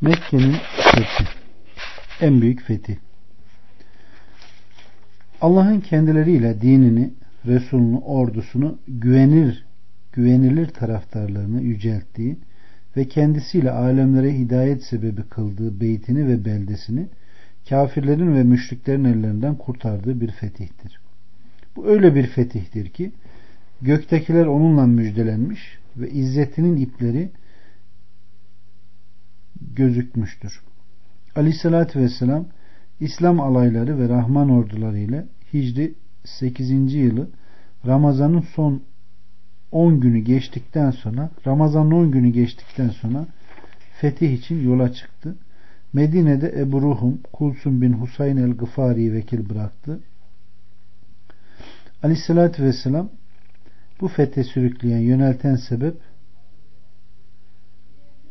Mekke'nin fethi. En büyük fethi. Allah'ın kendileriyle dinini, Resulünü, ordusunu güvenir, güvenilir taraftarlarını yücelttiği ve kendisiyle alemlere hidayet sebebi kıldığı beytini ve beldesini kafirlerin ve müşriklerin ellerinden kurtardığı bir fetihtir. Bu öyle bir fetihtir ki göktekiler onunla müjdelenmiş ve izzetinin ipleri gözükmüştür. Aleyhissalatü vesselam İslam alayları ve Rahman orduları ile Hicri 8. yılı Ramazan'ın son 10 günü geçtikten sonra Ramazan'ın 10 günü geçtikten sonra fetih için yola çıktı. Medine'de Ebu Ruhum Kulsum bin Husayn el-Gıfari'yi vekil bıraktı. Aleyhissalatü vesselam bu fethe sürükleyen yönelten sebep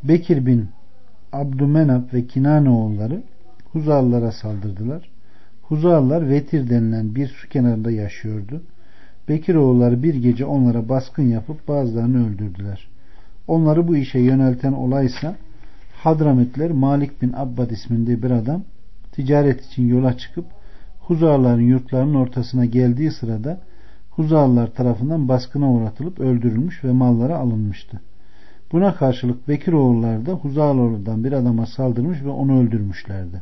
Bekir bin Abdümenab ve Kinane oğulları Huzalılara saldırdılar. Huzalılar Vetir denilen bir su kenarında yaşıyordu. Bekir oğulları bir gece onlara baskın yapıp bazılarını öldürdüler. Onları bu işe yönelten olaysa Hadramitler Malik bin Abbad isminde bir adam ticaret için yola çıkıp Huzalıların yurtlarının ortasına geldiği sırada Huzalılar tarafından baskına uğratılıp öldürülmüş ve mallara alınmıştı. Buna karşılık Bekir oğulları da Huzalılardan bir adama saldırmış ve onu öldürmüşlerdi.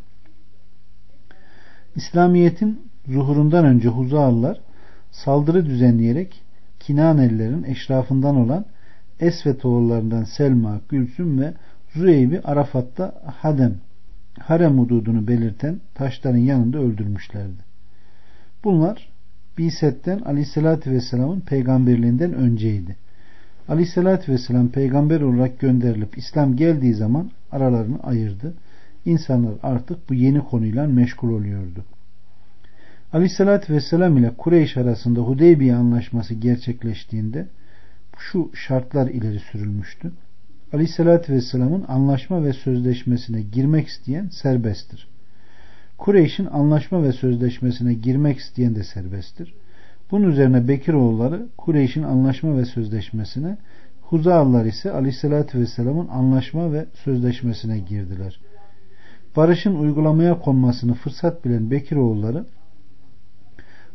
İslamiyet'in zuhurundan önce Huzalılar saldırı düzenleyerek Kinanelilerin eşrafından olan Esvet oğullarından Selma, Gülsüm ve Züeyb'i Arafat'ta Hadem, harem hududunu belirten taşların yanında öldürmüşlerdi. Bunlar Biset'ten Aleyhisselatü Vesselam'ın peygamberliğinden önceydi. Aleyhisselatü Vesselam peygamber olarak gönderilip İslam geldiği zaman aralarını ayırdı. İnsanlar artık bu yeni konuyla meşgul oluyordu. Aleyhisselatü Vesselam ile Kureyş arasında Hudeybiye anlaşması gerçekleştiğinde şu şartlar ileri sürülmüştü. Aleyhisselatü Vesselam'ın anlaşma ve sözleşmesine girmek isteyen serbesttir. Kureyş'in anlaşma ve sözleşmesine girmek isteyen de serbesttir. Bunun üzerine Bekiroğulları Kureyş'in anlaşma ve sözleşmesine, Huzalılar ise Aleyhisselatü Vesselam'ın anlaşma ve sözleşmesine girdiler. Barışın uygulamaya konmasını fırsat bilen Bekiroğulları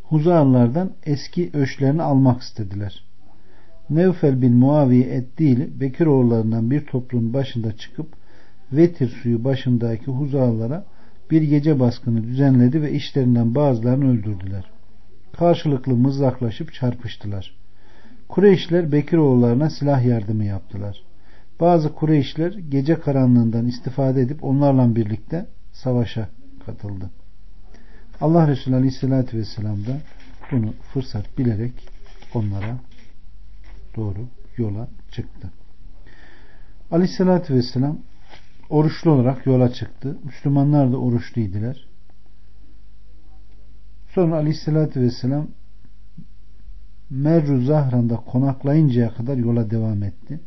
Huzalılardan eski öçlerini almak istediler. Nevfel bin Muaviye Eddili Bekiroğullarından bir topluluğun başında çıkıp Vetir suyu başındaki Huzalılara bir gece baskını düzenledi ve işlerinden bazılarını öldürdüler. Karşılıklı mızraklaşıp çarpıştılar. Kureyşler Bekiroğullarına silah yardımı yaptılar. Bazı Kureyşler gece karanlığından istifade edip onlarla birlikte savaşa katıldı. Allah Resulü Aleyhisselatü Vesselam da bunu fırsat bilerek onlara doğru yola çıktı. Aleyhisselatü Vesselam oruçlu olarak yola çıktı. Müslümanlar da oruçluydiler. Sonra Aleyhisselatü Vesselam Merru Zahran'da konaklayıncaya kadar yola devam etti.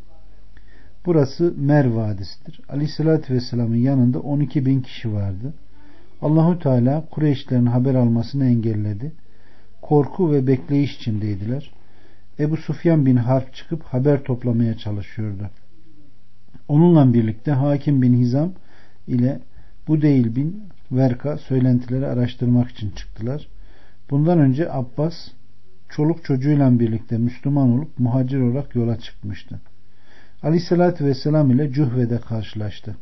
Burası Mer Vadisi'dir. Aleyhisselatü Vesselam'ın yanında 12 bin kişi vardı. Allahu Teala Kureyşlerin haber almasını engelledi. Korku ve bekleyiş içindeydiler. Ebu Sufyan bin Harp çıkıp haber toplamaya çalışıyordu. Onunla birlikte Hakim bin Hizam ile Budeyl bin Verka söylentileri araştırmak için çıktılar. Bundan önce Abbas çoluk çocuğuyla birlikte Müslüman olup muhacir olarak yola çıkmıştı. Aleyhissalatü Vesselam ile Cühve'de karşılaştı.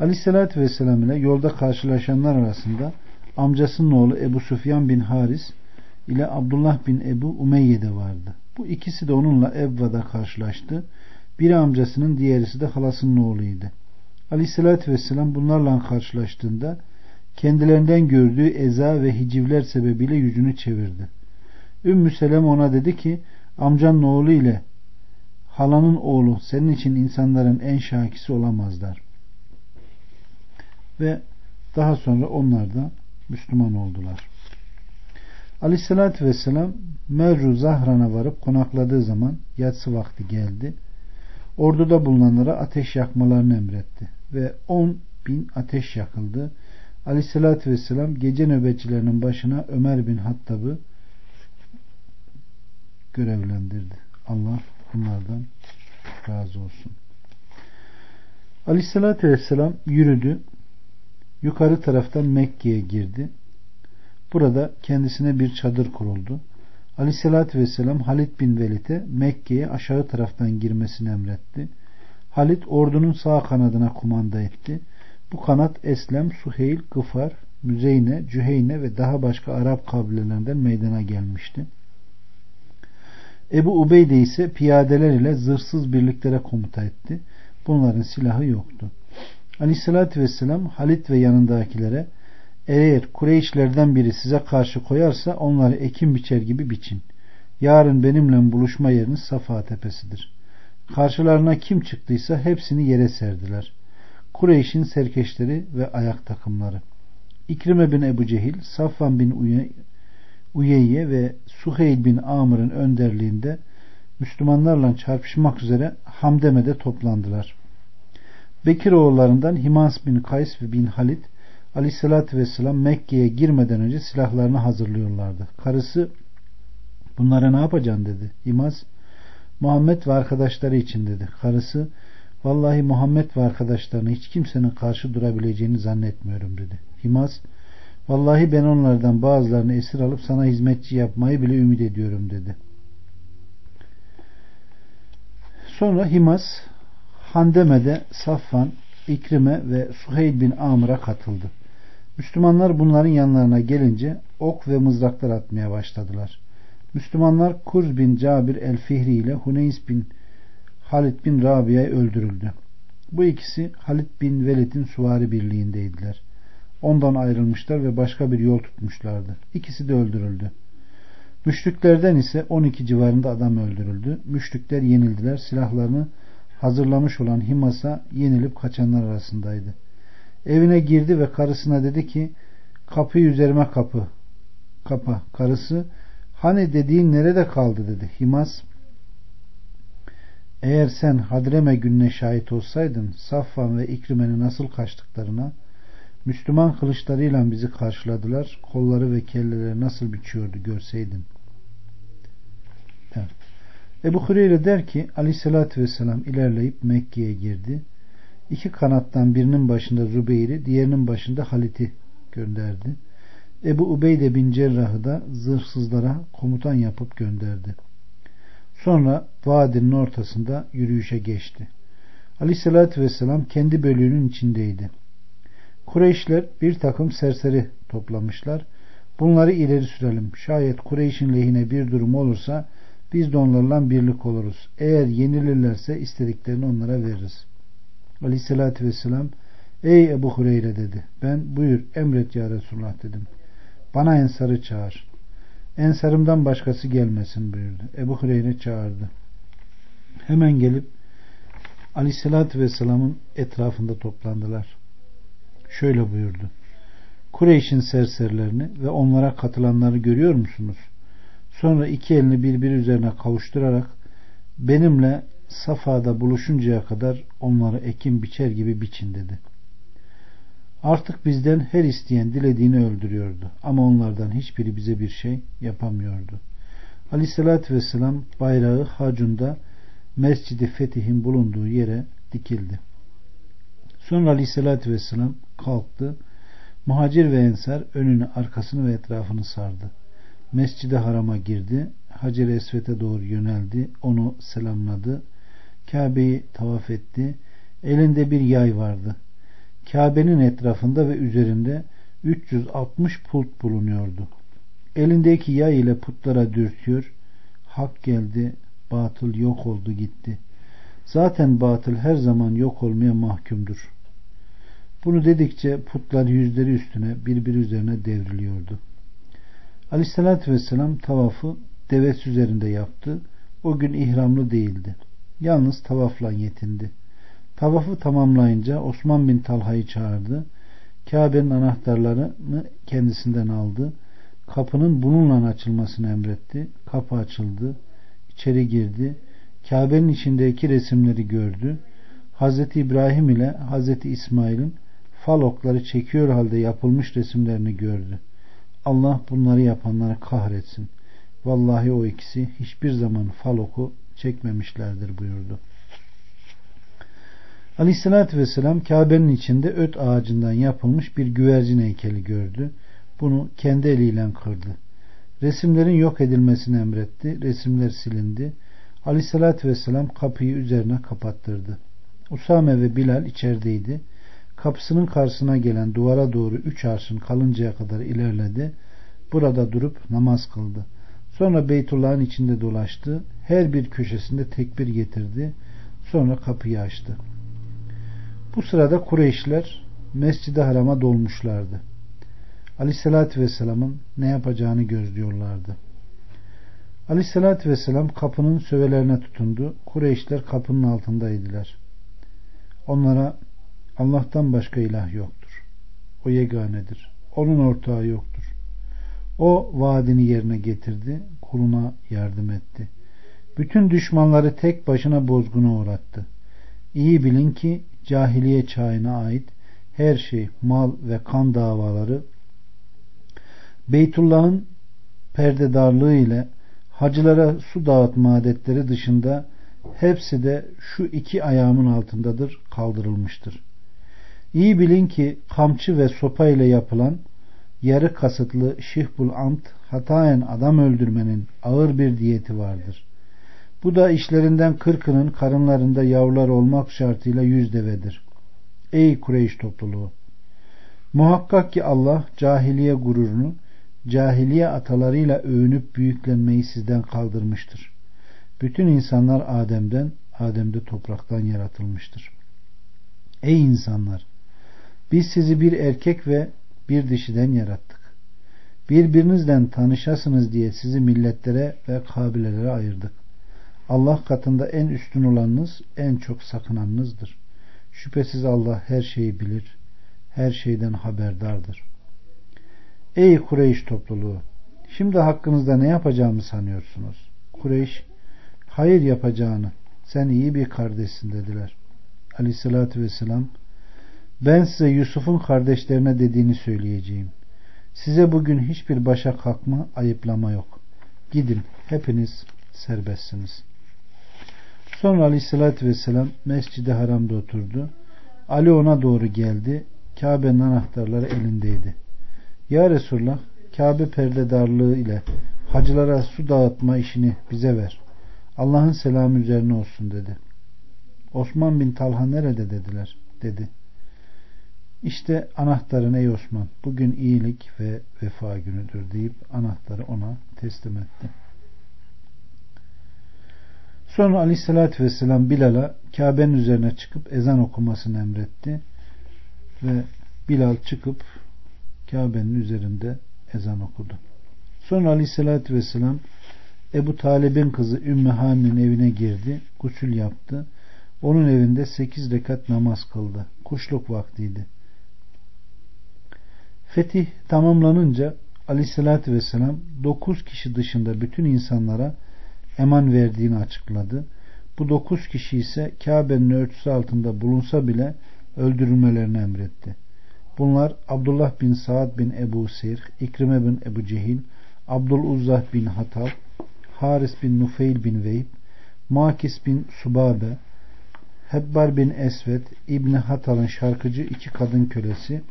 Aleyhissalatü Vesselam ile yolda karşılaşanlar arasında amcasının oğlu Ebu Sufyan bin Haris ile Abdullah bin Ebu Umeyye vardı. Bu ikisi de onunla Evva'da karşılaştı. Biri amcasının diğerisi de halasının oğluydu. Aleyhissalatü Vesselam bunlarla karşılaştığında kendilerinden gördüğü eza ve hicivler sebebiyle yüzünü çevirdi. Ümmü Selem ona dedi ki amcanın oğlu ile halanın oğlu senin için insanların en şakisi olamazlar. Ve daha sonra onlar da Müslüman oldular. Aleyhissalatü Vesselam Merru Zahran'a varıp konakladığı zaman yatsı vakti geldi. Orduda bulunanlara ateş yakmalarını emretti. Ve on bin ateş yakıldı. Aleyhissalatü Vesselam gece nöbetçilerinin başına Ömer bin Hattab'ı görevlendirdi. Allah bunlardan razı olsun. Aleyhissalatü vesselam yürüdü. Yukarı taraftan Mekke'ye girdi. Burada kendisine bir çadır kuruldu. Aleyhissalatü vesselam Halid bin Velid'e Mekke'ye aşağı taraftan girmesini emretti. Halid ordunun sağ kanadına kumanda etti. Bu kanat Eslem, Suheyl, Gıfar, Müzeyne, Cüheyne ve daha başka Arap kabilelerinden meydana gelmişti. Ebu Ubeyde ise piyadeler ile zırhsız birliklere komuta etti. Bunların silahı yoktu. Aleyhissalatü vesselam Halit ve yanındakilere eğer Kureyşlerden biri size karşı koyarsa onları ekim biçer gibi biçin. Yarın benimle buluşma yeriniz Safa tepesidir. Karşılarına kim çıktıysa hepsini yere serdiler. Kureyş'in serkeşleri ve ayak takımları. İkrime bin Ebu Cehil, Safvan bin Uyeyye ve Suheyl bin Amr'ın önderliğinde Müslümanlarla çarpışmak üzere Hamdeme'de toplandılar. Bekir oğullarından Himans bin Kays ve bin Halid Aleyhisselatü Vesselam Mekke'ye girmeden önce silahlarını hazırlıyorlardı. Karısı bunlara ne yapacaksın dedi. Himaz Muhammed ve arkadaşları için dedi. Karısı vallahi Muhammed ve arkadaşlarına hiç kimsenin karşı durabileceğini zannetmiyorum dedi. Himaz vallahi ben onlardan bazılarını esir alıp sana hizmetçi yapmayı bile ümit ediyorum dedi. Sonra Himaz Handeme'de Safvan, İkrime ve Suheyl bin Amr'a katıldı. Müslümanlar bunların yanlarına gelince ok ve mızraklar atmaya başladılar. Müslümanlar Kurz bin Cabir el-Fihri ile Huneys bin Halid bin Rabia'yı öldürüldü. Bu ikisi Halid bin Velid'in suvari birliğindeydiler. Ondan ayrılmışlar ve başka bir yol tutmuşlardı. İkisi de öldürüldü. Müşriklerden ise 12 civarında adam öldürüldü. Müşrikler yenildiler. Silahlarını hazırlamış olan Himas'a yenilip kaçanlar arasındaydı. Evine girdi ve karısına dedi ki kapıyı üzerime kapı. Kapa. Karısı hani dediğin nerede kaldı dedi. Himas eğer sen Hadreme gününe şahit olsaydın Safvan ve İkrime'nin nasıl kaçtıklarına Müslüman kılıçlarıyla bizi karşıladılar. Kolları ve kelleleri nasıl biçiyordu görseydin. Evet. Ebu Hureyre der ki aleyhissalatü vesselam ilerleyip Mekke'ye girdi. İki kanattan birinin başında Zübeyir'i, diğerinin başında Halit'i gönderdi. Ebu Ubeyde bin Cerrah'ı da zırhsızlara komutan yapıp gönderdi. Sonra vadinin ortasında yürüyüşe geçti. Aleyhissalatü vesselam kendi bölüğünün içindeydi. Kureyşler bir takım serseri toplamışlar. Bunları ileri sürelim. Şayet Kureyş'in lehine bir durum olursa biz de onlarla birlik oluruz. Eğer yenilirlerse istediklerini onlara veririz. Aleyhissalatü vesselam Ey Ebu Hureyre dedi. Ben buyur emret ya Resulullah dedim. Bana ensarı çağır. Ensarımdan başkası gelmesin buyurdu. Ebu Hureyre çağırdı. Hemen gelip Aleyhissalatü vesselamın etrafında toplandılar. Şöyle buyurdu. Kureyş'in serserilerini ve onlara katılanları görüyor musunuz? Sonra iki elini birbiri üzerine kavuşturarak benimle Safa'da buluşuncaya kadar onları ekim biçer gibi biçin dedi. Artık bizden her isteyen dilediğini öldürüyordu. Ama onlardan hiçbiri bize bir şey yapamıyordu. Aleyhissalatü vesselam bayrağı Hacun'da Mescid-i Fetih'in bulunduğu yere dikildi. Sonra Aleyhissalatü vesselam kalktı. Muhacir ve ensar önünü, arkasını ve etrafını sardı. Mescid-i Haram'a girdi. Hacer Esvet'e doğru yöneldi. Onu selamladı. Kabe'yi tavaf etti. Elinde bir yay vardı. Kabe'nin etrafında ve üzerinde 360 put bulunuyordu. Elindeki yay ile putlara dürtüyor. Hak geldi, batıl yok oldu gitti. Zaten batıl her zaman yok olmaya mahkumdur. Bunu dedikçe putlar yüzleri üstüne birbiri üzerine devriliyordu. Aleyhissalatü vesselam tavafı deves üzerinde yaptı. O gün ihramlı değildi. Yalnız tavafla yetindi. Tavafı tamamlayınca Osman bin Talha'yı çağırdı. Kabe'nin anahtarlarını kendisinden aldı. Kapının bununla açılmasını emretti. Kapı açıldı. İçeri girdi. Kabe'nin içindeki resimleri gördü. Hazreti İbrahim ile Hazreti İsmail'in fal okları çekiyor halde yapılmış resimlerini gördü. Allah bunları yapanları kahretsin. Vallahi o ikisi hiçbir zaman fal oku çekmemişlerdir buyurdu. Aleyhissalatü vesselam Kabe'nin içinde öt ağacından yapılmış bir güvercin heykeli gördü. Bunu kendi eliyle kırdı. Resimlerin yok edilmesini emretti. Resimler silindi. Aleyhissalatü vesselam kapıyı üzerine kapattırdı. Usame ve Bilal içerideydi. Kapısının karşısına gelen duvara doğru üç arşın kalıncaya kadar ilerledi. Burada durup namaz kıldı. Sonra Beytullah'ın içinde dolaştı. Her bir köşesinde tekbir getirdi. Sonra kapıyı açtı. Bu sırada Kureyşler Mescid-i Haram'a dolmuşlardı. Aleyhissalatü Vesselam'ın ne yapacağını gözlüyorlardı. Aleyhissalatü Vesselam kapının sövelerine tutundu. Kureyşler kapının altındaydılar. Onlara Allah'tan başka ilah yoktur. O yeganedir. Onun ortağı yoktur. O vaadini yerine getirdi. Kuluna yardım etti. Bütün düşmanları tek başına bozguna uğrattı. İyi bilin ki cahiliye çağına ait her şey, mal ve kan davaları Beytullah'ın perdedarlığı ile hacılara su dağıtma adetleri dışında hepsi de şu iki ayağımın altındadır, kaldırılmıştır. İyi bilin ki kamçı ve sopa ile yapılan yarı kasıtlı şihbul ant hatayen adam öldürmenin ağır bir diyeti vardır. Bu da işlerinden kırkının karınlarında yavrular olmak şartıyla yüz devedir. Ey Kureyş topluluğu! Muhakkak ki Allah cahiliye gururunu, cahiliye atalarıyla övünüp büyüklenmeyi sizden kaldırmıştır. Bütün insanlar Adem'den, Adem'de topraktan yaratılmıştır. Ey insanlar! Biz sizi bir erkek ve bir dişiden yarattık. Birbirinizden tanışasınız diye sizi milletlere ve kabilelere ayırdık. Allah katında en üstün olanınız, en çok sakınanınızdır. Şüphesiz Allah her şeyi bilir, her şeyden haberdardır. Ey Kureyş topluluğu! Şimdi hakkınızda ne yapacağımı sanıyorsunuz? Kureyş, hayır yapacağını, sen iyi bir kardeşsin dediler. Aleyhissalatü vesselam, ben size Yusuf'un kardeşlerine dediğini söyleyeceğim. Size bugün hiçbir başa kalkma, ayıplama yok. Gidin, hepiniz serbestsiniz. Sonra aleyhissalatü vesselam mescidi haramda oturdu. Ali ona doğru geldi. Kabe'nin anahtarları elindeydi. Ya Resulullah Kabe perdedarlığı ile hacılara su dağıtma işini bize ver. Allah'ın selamı üzerine olsun dedi. Osman bin Talha nerede dediler dedi. İşte anahtarın ey Osman bugün iyilik ve vefa günüdür deyip anahtarı ona teslim etti. Sonra aleyhissalatü vesselam Bilal'a Kabe'nin üzerine çıkıp ezan okumasını emretti. Ve Bilal çıkıp Kabe'nin üzerinde ezan okudu. Sonra aleyhissalatü vesselam Ebu Talib'in kızı Ümmü Hani'nin evine girdi. Gusül yaptı. Onun evinde sekiz rekat namaz kıldı. Kuşluk vaktiydi. Fetih tamamlanınca aleyhissalatü vesselam dokuz kişi dışında bütün insanlara eman verdiğini açıkladı. Bu dokuz kişi ise Kabe'nin ölçüsü altında bulunsa bile öldürülmelerini emretti. Bunlar Abdullah bin Saad bin Ebu Sirh, İkrime bin Ebu Cehil, Abdul Uzzah bin Hatal, Haris bin Nufeyl bin Veyb, Makis bin Subabe, Hebbar bin Esvet, İbni Hatal'ın şarkıcı iki kadın kölesi,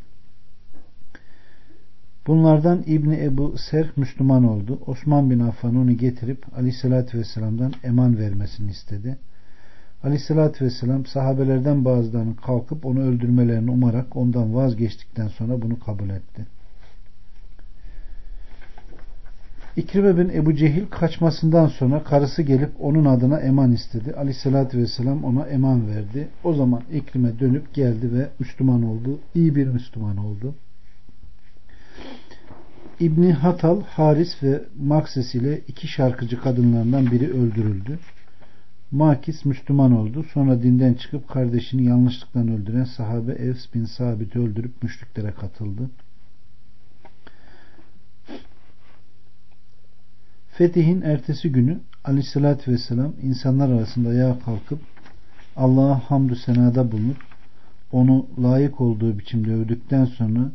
Bunlardan İbni Ebu Serh Müslüman oldu. Osman bin Affan onu getirip Aleyhisselatü Vesselam'dan eman vermesini istedi. Aleyhisselatü Vesselam sahabelerden bazılarının kalkıp onu öldürmelerini umarak ondan vazgeçtikten sonra bunu kabul etti. İkrime bin Ebu Cehil kaçmasından sonra karısı gelip onun adına eman istedi. Aleyhisselatü Vesselam ona eman verdi. O zaman İkrime dönüp geldi ve Müslüman oldu. İyi bir Müslüman oldu. İbni Hatal, Haris ve Makses ile iki şarkıcı kadınlarından biri öldürüldü. Makis Müslüman oldu. Sonra dinden çıkıp kardeşini yanlışlıkla öldüren sahabe Evs bin Sabit'i öldürüp müşriklere katıldı. Fetih'in ertesi günü aleyhissalatü vesselam insanlar arasında ayağa kalkıp Allah'a hamdü senada bulunup onu layık olduğu biçimde övdükten sonra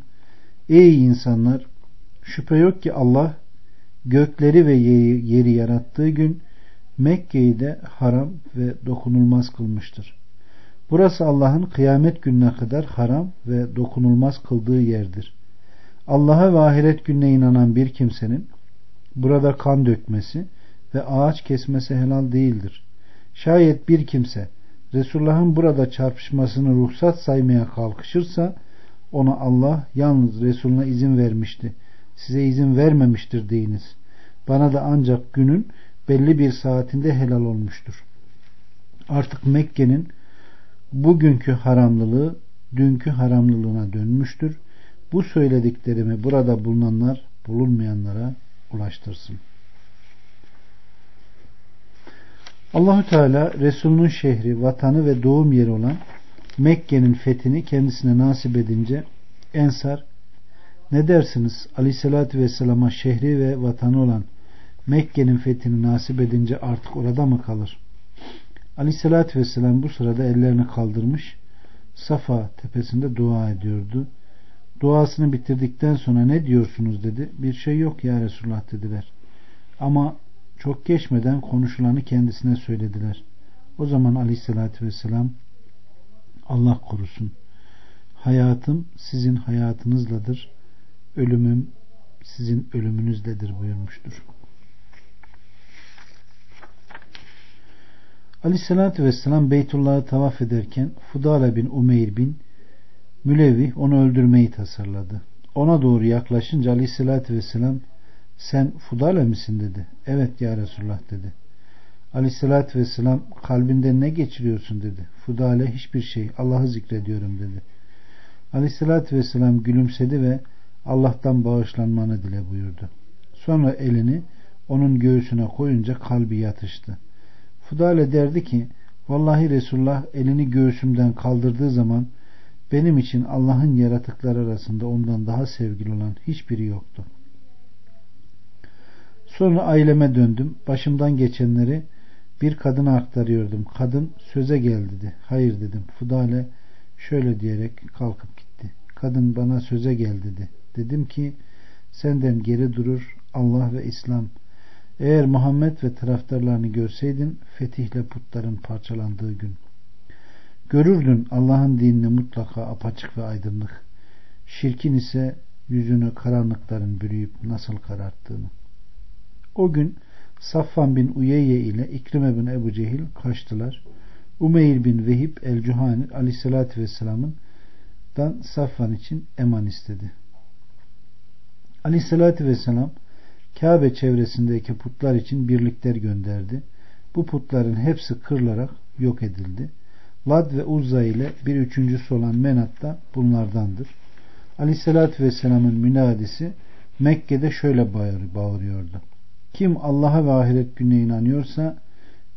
Ey insanlar Şüphe yok ki Allah gökleri ve yeri, yeri yarattığı gün Mekke'yi de haram ve dokunulmaz kılmıştır. Burası Allah'ın kıyamet gününe kadar haram ve dokunulmaz kıldığı yerdir. Allah'a ve ahiret gününe inanan bir kimsenin burada kan dökmesi ve ağaç kesmesi helal değildir. Şayet bir kimse Resulullah'ın burada çarpışmasını ruhsat saymaya kalkışırsa ona Allah yalnız Resuluna izin vermişti. Size izin vermemiştir deyiniz. Bana da ancak günün belli bir saatinde helal olmuştur. Artık Mekke'nin bugünkü haramlılığı dünkü haramlılığına dönmüştür. Bu söylediklerimi burada bulunanlar bulunmayanlara ulaştırsın. Allahü Teala Resulünün şehri, vatanı ve doğum yeri olan Mekke'nin fethini kendisine nasip edince Ensar ne dersiniz Aleyhisselatü Vesselam'a şehri ve vatanı olan Mekke'nin fethini nasip edince artık orada mı kalır? Aleyhisselatü Vesselam bu sırada ellerini kaldırmış Safa tepesinde dua ediyordu. Duasını bitirdikten sonra ne diyorsunuz dedi. Bir şey yok ya Resulullah dediler. Ama çok geçmeden konuşulanı kendisine söylediler. O zaman aleyhissalatü vesselam Allah korusun. Hayatım sizin hayatınızladır. Ölümüm sizin ölümünüzledir buyurmuştur. Aleyhissalatü vesselam Beytullah'ı tavaf ederken Fudale bin Umeyr bin Mülevih onu öldürmeyi tasarladı. Ona doğru yaklaşınca Aleyhissalatü vesselam sen Fudale misin dedi. Evet ya Resulullah dedi. Aleyhissalatü vesselam kalbinde ne geçiriyorsun dedi. Fudale hiçbir şey Allah'ı zikrediyorum dedi. Aleyhissalatü vesselam gülümsedi ve Allah'tan bağışlanmanı dile buyurdu. Sonra elini onun göğsüne koyunca kalbi yatıştı. Fudale derdi ki Vallahi Resulullah elini göğsümden kaldırdığı zaman benim için Allah'ın yaratıkları arasında ondan daha sevgili olan hiçbiri yoktu. Sonra aileme döndüm. Başımdan geçenleri bir kadına aktarıyordum. Kadın söze gel dedi. Hayır dedim. Fudale şöyle diyerek kalkıp gitti. Kadın bana söze gel dedi. Dedim ki senden geri durur Allah ve İslam. Eğer Muhammed ve taraftarlarını görseydin fetihle putların parçalandığı gün. Görürdün Allah'ın dinini mutlaka apaçık ve aydınlık. Şirkin ise yüzünü karanlıkların bürüyüp nasıl kararttığını. O gün Safvan bin Uyeyye ile İkrime bin Ebu Cehil kaçtılar. Umeyr bin Vehib el-Cuhani aleyhissalatü vesselamın dan Safvan için eman istedi. Aleyhissalatü vesselam Kabe çevresindeki putlar için birlikler gönderdi. Bu putların hepsi kırılarak yok edildi. Lad ve Uzza ile bir üçüncüsü olan Menat da bunlardandır. Aleyhissalatü vesselamın münadisi Mekke'de şöyle bağırıyordu. Kim Allah'a ve ahiret gününe inanıyorsa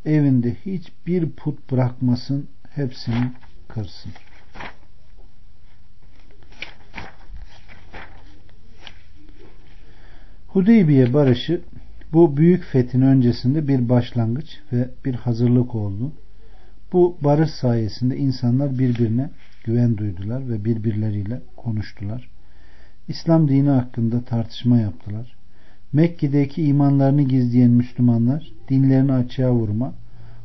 evinde hiçbir put bırakmasın, hepsini kırsın. Hudeybiye barışı bu büyük fethin öncesinde bir başlangıç ve bir hazırlık oldu. Bu barış sayesinde insanlar birbirine güven duydular ve birbirleriyle konuştular. İslam dini hakkında tartışma yaptılar. Mekke'deki imanlarını gizleyen Müslümanlar dinlerini açığa vurma,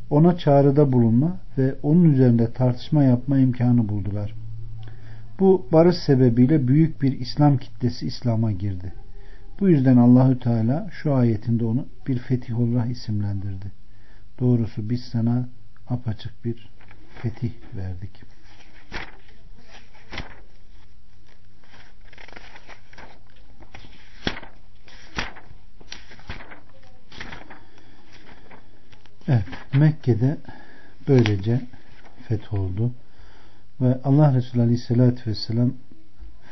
ona çağrıda bulunma ve onun üzerinde tartışma yapma imkanı buldular. Bu barış sebebiyle büyük bir İslam kitlesi İslam'a girdi. Bu yüzden Allahü Teala şu ayetinde onu bir fetihullah isimlendirdi. Doğrusu biz sana apaçık bir fetih verdik. Evet, Mekke'de böylece fetholdu. Ve Allah Resulü Aleyhisselatü Vesselam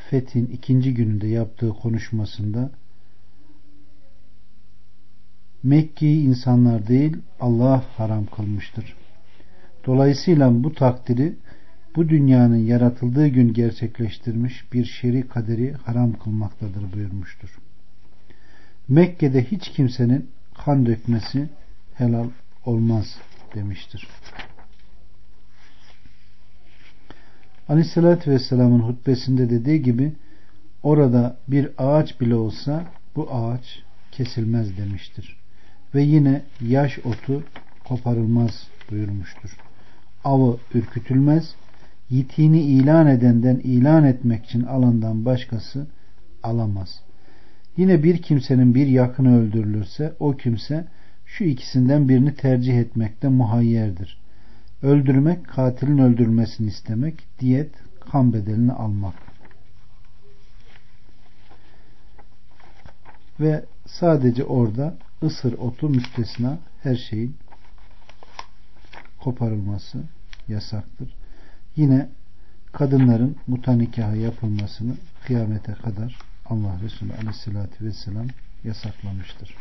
fethin ikinci gününde yaptığı konuşmasında Mekke'yi insanlar değil Allah haram kılmıştır. Dolayısıyla bu takdiri bu dünyanın yaratıldığı gün gerçekleştirmiş bir şeri kaderi haram kılmaktadır buyurmuştur. Mekke'de hiç kimsenin kan dökmesi helal olmaz demiştir. Aleyhissalatü Vesselam'ın hutbesinde dediği gibi orada bir ağaç bile olsa bu ağaç kesilmez demiştir. Ve yine yaş otu koparılmaz buyurmuştur. avı ürkütülmez. Yitiğini ilan edenden ilan etmek için alandan başkası alamaz. Yine bir kimsenin bir yakını öldürülürse o kimse şu ikisinden birini tercih etmekte muhayyerdir. Öldürmek, katilin öldürülmesini istemek, diyet, kan bedelini almak. Ve sadece orada ısır otu müstesna her şeyin koparılması yasaktır. Yine kadınların muta nikahı yapılmasını kıyamete kadar Allah Resulü Aleyhisselatü Vesselam yasaklamıştır.